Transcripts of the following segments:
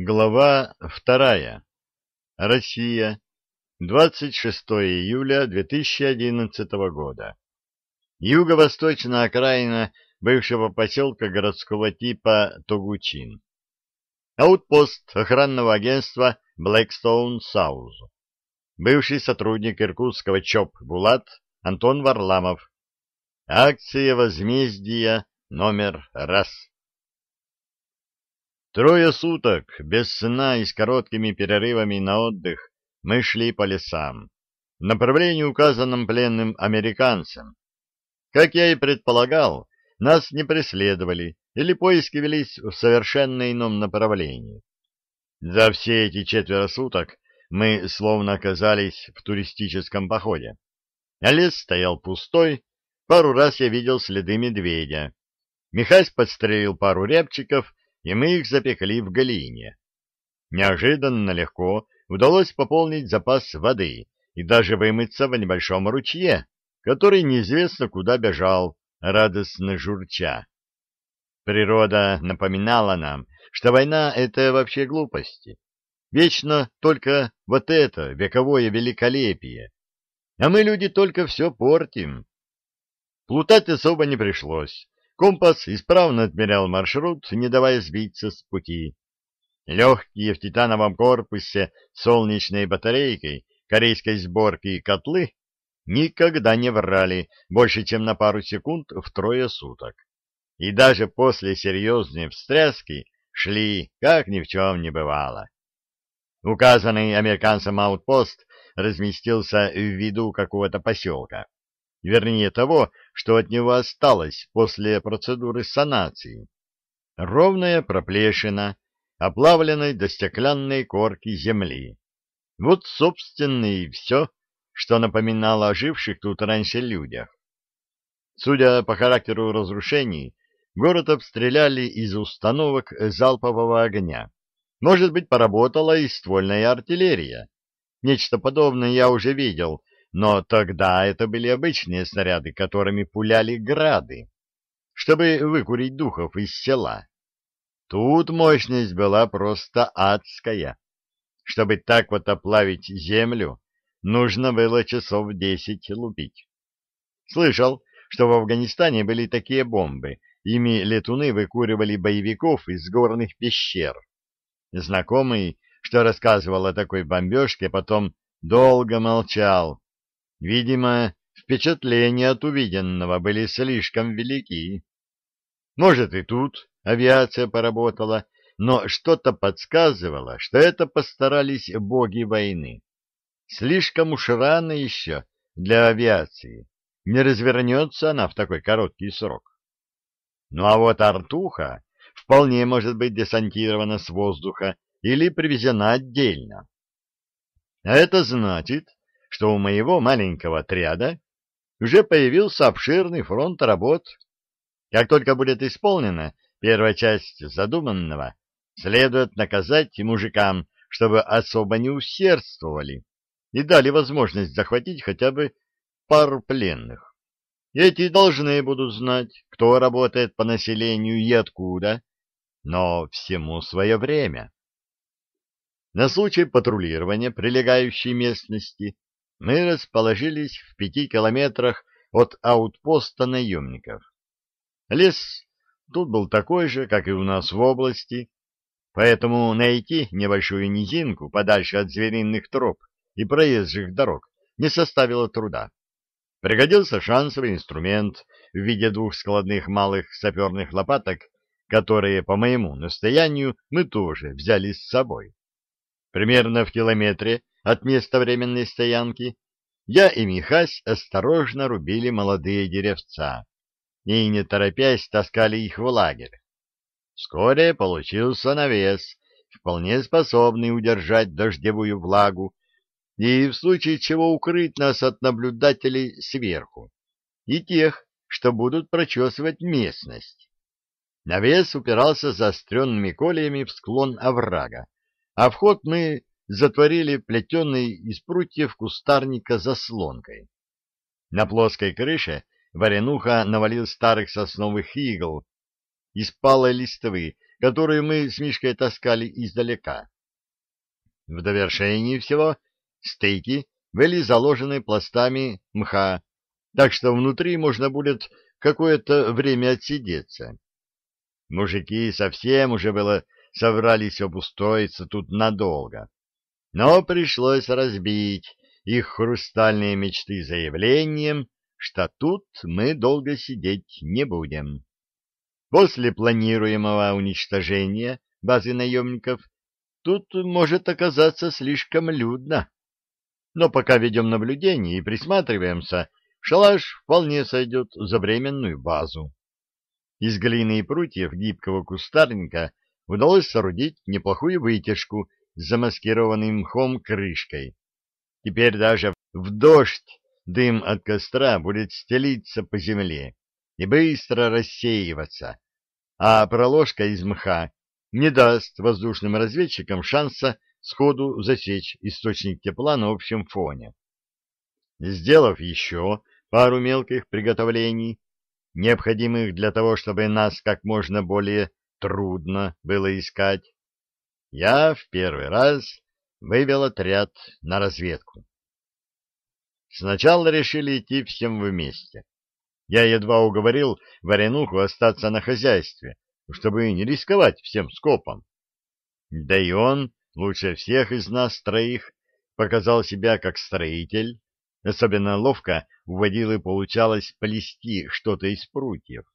Глава вторая. Россия. 26 июля 2011 года. Юго-восточная окраина бывшего поселка городского типа Тогучин. Аутпост охранного агентства Blackstone South. Бывший сотрудник иркутского ЧОП «Булат» Антон Варламов. Акция возмездия номер раз. Трое суток, без сна и с короткими перерывами на отдых, мы шли по лесам, в направлении, указанном пленным американцам. Как я и предполагал, нас не преследовали, или поиски велись в совершенно ином направлении. За все эти четверо суток мы словно оказались в туристическом походе. А лес стоял пустой, пару раз я видел следы медведя. Михась подстрелил пару рябчиков и мы их запекли в галине. Неожиданно легко удалось пополнить запас воды и даже вымыться в небольшом ручье, который неизвестно куда бежал, радостно журча. Природа напоминала нам, что война — это вообще глупости. Вечно только вот это вековое великолепие. А мы, люди, только все портим. Плутать особо не пришлось. Компас исправно отмерял маршрут, не давая сбиться с пути. Легкие в титановом корпусе солнечной батарейкой корейской сборки котлы никогда не врали больше, чем на пару секунд в трое суток. И даже после серьезной встряски шли, как ни в чем не бывало. Указанный американцем аутпост разместился в виду какого-то поселка вернее того, что от него осталось после процедуры санации. Ровная проплешина, оплавленной до стеклянной корки земли. Вот, собственно, и все, что напоминало о живших тут раньше людях. Судя по характеру разрушений, город обстреляли из установок залпового огня. Может быть, поработала и ствольная артиллерия. Нечто подобное я уже видел но тогда это были обычные снаряды, которыми пуляли грады, чтобы выкурить духов из села. Тут мощность была просто адская. Чтобы так вот оплавить землю, нужно было часов десять лупить. Слышал, что в Афганистане были такие бомбы, ими летуны выкуривали боевиков из горных пещер. Знакомый, что рассказывал о такой бомбежке, потом долго молчал, Видимо, впечатления от увиденного были слишком велики. Может, и тут авиация поработала, но что-то подсказывало, что это постарались боги войны. Слишком уж рано еще для авиации. Не развернется она в такой короткий срок. Ну а вот Артуха вполне может быть десантирована с воздуха или привезена отдельно. А это значит, что у моего маленького отряда уже появился обширный фронт работ. Как только будет исполнена первая часть задуманного, следует наказать мужикам, чтобы особо не усердствовали и дали возможность захватить хотя бы пару пленных. Эти должны будут знать, кто работает по населению и откуда, но всему свое время. На случай патрулирования прилегающей местности мы расположились в пяти километрах от аутпоста наемников. Лес тут был такой же, как и у нас в области, поэтому найти небольшую низинку подальше от звериных троп и проезжих дорог не составило труда. Пригодился шансовый инструмент в виде двух складных малых саперных лопаток, которые, по моему настоянию, мы тоже взяли с собой. Примерно в километре от места временной стоянки, я и Михась осторожно рубили молодые деревца и, не торопясь, таскали их в лагерь. Вскоре получился навес, вполне способный удержать дождевую влагу и в случае чего укрыть нас от наблюдателей сверху и тех, что будут прочесывать местность. Навес упирался заостренными колиями в склон оврага, а вход мы затворили плетеной из прутьев кустарника заслонкой. На плоской крыше Варенуха навалил старых сосновых игл из палой листвы, которую мы с Мишкой таскали издалека. В довершении всего стейки были заложены пластами мха, так что внутри можно будет какое-то время отсидеться. Мужики совсем уже было собрались обустроиться тут надолго, но пришлось разбить их хрустальные мечты заявлением, что тут мы долго сидеть не будем. После планируемого уничтожения базы наемников тут может оказаться слишком людно. Но пока ведем наблюдение и присматриваемся, шалаш вполне сойдет за временную базу. Из глины и прутьев гибкого кустарника удалось соорудить неплохую вытяжку с замаскированным мхом крышкой. Теперь даже в дождь дым от костра будет стелиться по земле и быстро рассеиваться, а проложка из мха не даст воздушным разведчикам шанса сходу засечь источник тепла на общем фоне. Сделав еще пару мелких приготовлений, необходимых для того, чтобы нас как можно более трудно было искать, я в первый раз вывел отряд на разведку. Сначала решили идти всем вместе. Я едва уговорил Варенуху остаться на хозяйстве, чтобы не рисковать всем скопом. Да и он, лучше всех из нас троих, показал себя как строитель, особенно ловко уводил и получалось плести что-то из прутьев.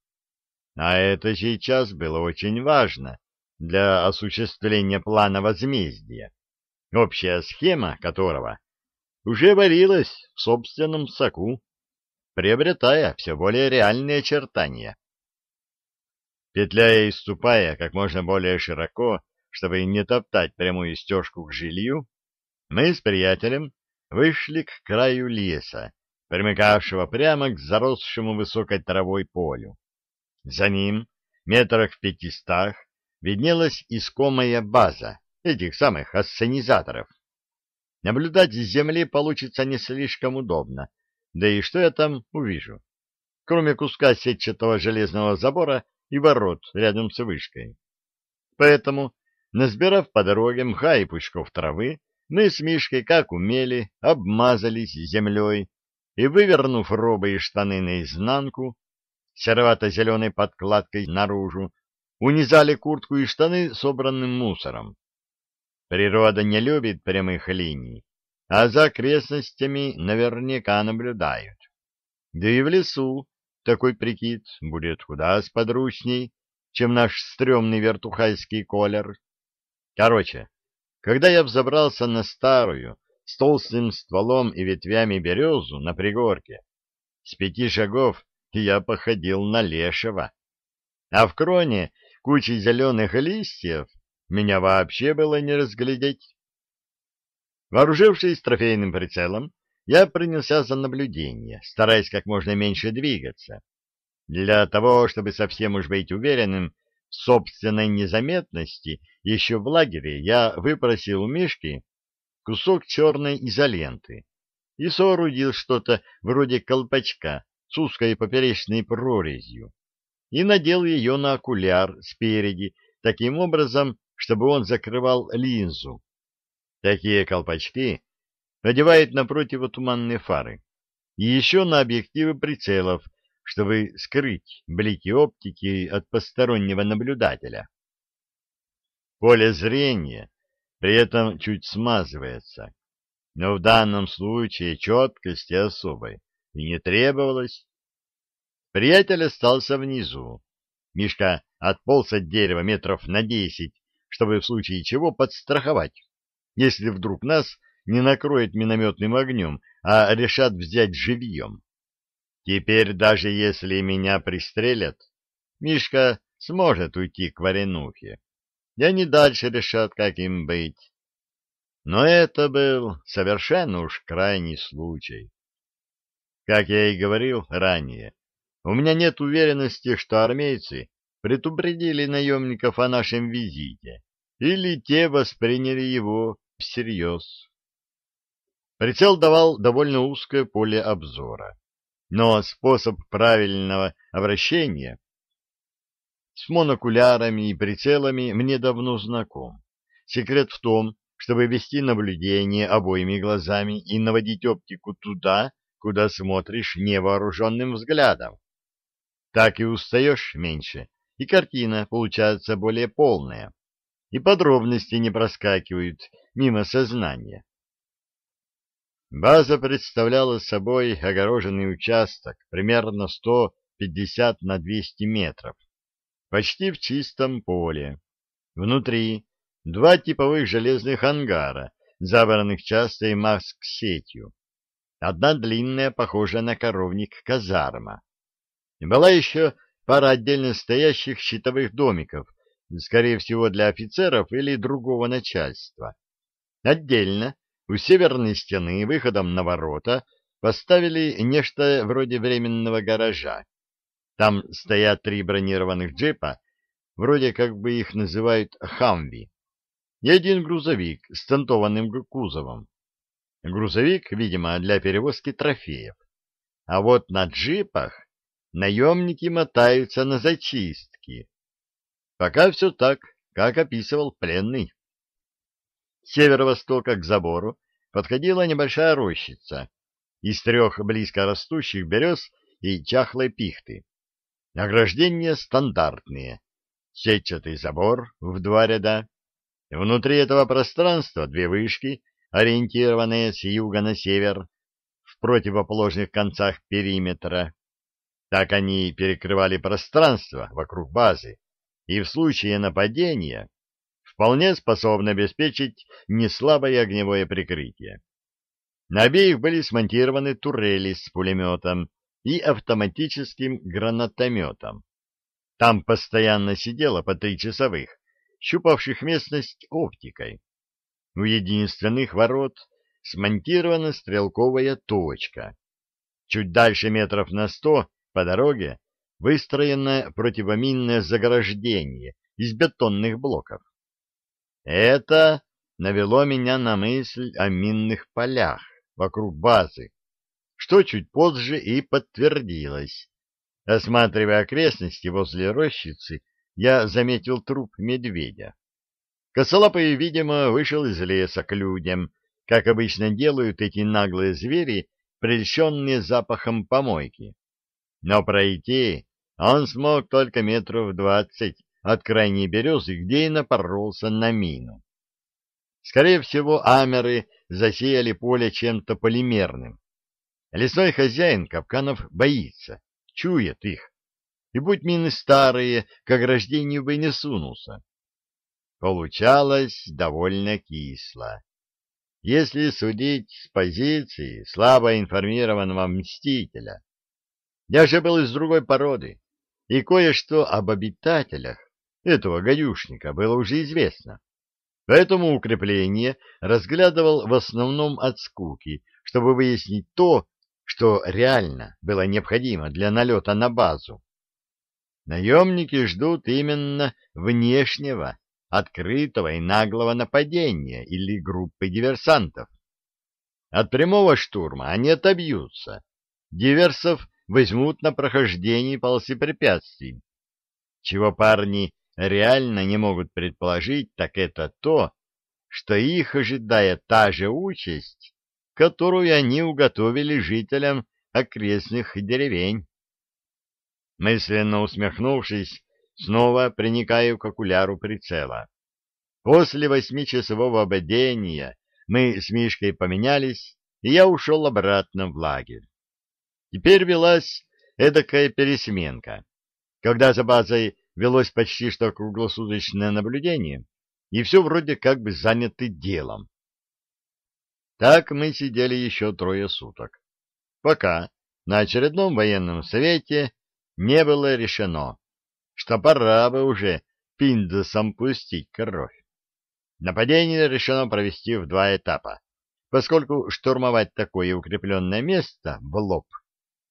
А это сейчас было очень важно для осуществления плана возмездия, общая схема которого уже варилась в собственном соку, приобретая все более реальные очертания. Петляя и ступая как можно более широко, чтобы не топтать прямую стежку к жилью, мы с приятелем вышли к краю леса, примыкавшего прямо к заросшему высокой травой полю. За ним, метрах в пятистах, виднелась искомая база этих самых ассенизаторов. Наблюдать с земли получится не слишком удобно, да и что я там увижу? Кроме куска сетчатого железного забора и ворот рядом с вышкой. Поэтому, насбирав по дороге мха и пучков травы, мы с Мишкой, как умели, обмазались землей и, вывернув робы и штаны наизнанку, серовато-зеленой подкладкой наружу, унизали куртку и штаны собранным мусором. Природа не любит прямых линий, а за окрестностями наверняка наблюдают. Да и в лесу такой прикид будет куда сподручней, чем наш стрёмный вертухайский колер. Короче, когда я взобрался на старую, с толстым стволом и ветвями березу на пригорке, с пяти шагов я походил на лешего, а в кроне кучей зеленых листьев меня вообще было не разглядеть. Вооружившись трофейным прицелом, я принялся за наблюдение, стараясь как можно меньше двигаться. Для того, чтобы совсем уж быть уверенным в собственной незаметности, еще в лагере я выпросил у Мишки кусок черной изоленты и соорудил что-то вроде колпачка с узкой поперечной прорезью и надел ее на окуляр спереди таким образом, чтобы он закрывал линзу. Такие колпачки надевают на противотуманные фары и еще на объективы прицелов, чтобы скрыть блики оптики от постороннего наблюдателя. Поле зрения при этом чуть смазывается, но в данном случае четкости особой и не требовалось. Приятель остался внизу. Мишка отполз от дерева метров на десять чтобы в случае чего подстраховать, если вдруг нас не накроет минометным огнем, а решат взять живьем. Теперь даже если меня пристрелят, Мишка сможет уйти к Варенухе, и они дальше решат, как им быть. Но это был совершенно уж крайний случай. Как я и говорил ранее, у меня нет уверенности, что армейцы предупредили наемников о нашем визите, или те восприняли его всерьез. Прицел давал довольно узкое поле обзора, но способ правильного обращения с монокулярами и прицелами мне давно знаком. Секрет в том, чтобы вести наблюдение обоими глазами и наводить оптику туда, куда смотришь невооруженным взглядом. Так и устаешь меньше, и картина получается более полная, и подробности не проскакивают мимо сознания. База представляла собой огороженный участок примерно 150 на 200 метров, почти в чистом поле. Внутри два типовых железных ангара, забранных частой маск-сетью. Одна длинная, похожая на коровник, казарма. Была еще пара отдельно стоящих щитовых домиков, скорее всего, для офицеров или другого начальства. Отдельно, у северной стены, выходом на ворота, поставили нечто вроде временного гаража. Там стоят три бронированных джипа, вроде как бы их называют «хамви», и один грузовик с тентованным кузовом. Грузовик, видимо, для перевозки трофеев. А вот на джипах наемники мотаются на зачистки. Пока все так, как описывал пленный. С северо-востока к забору подходила небольшая рощица из трех близко растущих берез и чахлой пихты. Ограждения стандартные. Сетчатый забор в два ряда, Внутри этого пространства две вышки, ориентированные с юга на север, в противоположных концах периметра. Так они перекрывали пространство вокруг базы и в случае нападения вполне способны обеспечить неслабое огневое прикрытие. На обеих были смонтированы турели с пулеметом и автоматическим гранатометом. Там постоянно сидело по три часовых, щупавших местность оптикой. У единственных ворот смонтирована стрелковая точка. Чуть дальше метров на сто по дороге выстроено противоминное заграждение из бетонных блоков. Это навело меня на мысль о минных полях вокруг базы, что чуть позже и подтвердилось. Осматривая окрестности возле рощицы, я заметил труп медведя. Косолапый, видимо, вышел из леса к людям, как обычно делают эти наглые звери, прельщенные запахом помойки. Но пройти он смог только метров двадцать от крайней березы, где и напоролся на мину. Скорее всего, амеры засеяли поле чем-то полимерным. Лесной хозяин капканов боится, чует их и будь мины старые, к ограждению бы не сунулся. Получалось довольно кисло. Если судить с позиции слабо информированного мстителя. Я же был из другой породы, и кое-что об обитателях этого гадюшника было уже известно. Поэтому укрепление разглядывал в основном от скуки, чтобы выяснить то, что реально было необходимо для налета на базу. Наемники ждут именно внешнего, открытого и наглого нападения или группы диверсантов. От прямого штурма они отобьются. Диверсов возьмут на прохождении полосы препятствий. Чего парни реально не могут предположить, так это то, что их ожидает та же участь, которую они уготовили жителям окрестных деревень. Мысленно усмехнувшись, снова приникаю к окуляру прицела. После восьмичасового обедения мы с Мишкой поменялись, и я ушел обратно в лагерь. Теперь велась эдакая пересменка, когда за базой велось почти что круглосуточное наблюдение, и все вроде как бы заняты делом. Так мы сидели еще трое суток, пока на очередном военном совете не было решено, что пора бы уже пиндосом пустить кровь. Нападение решено провести в два этапа, поскольку штурмовать такое укрепленное место в лоб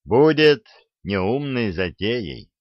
будет неумной затеей.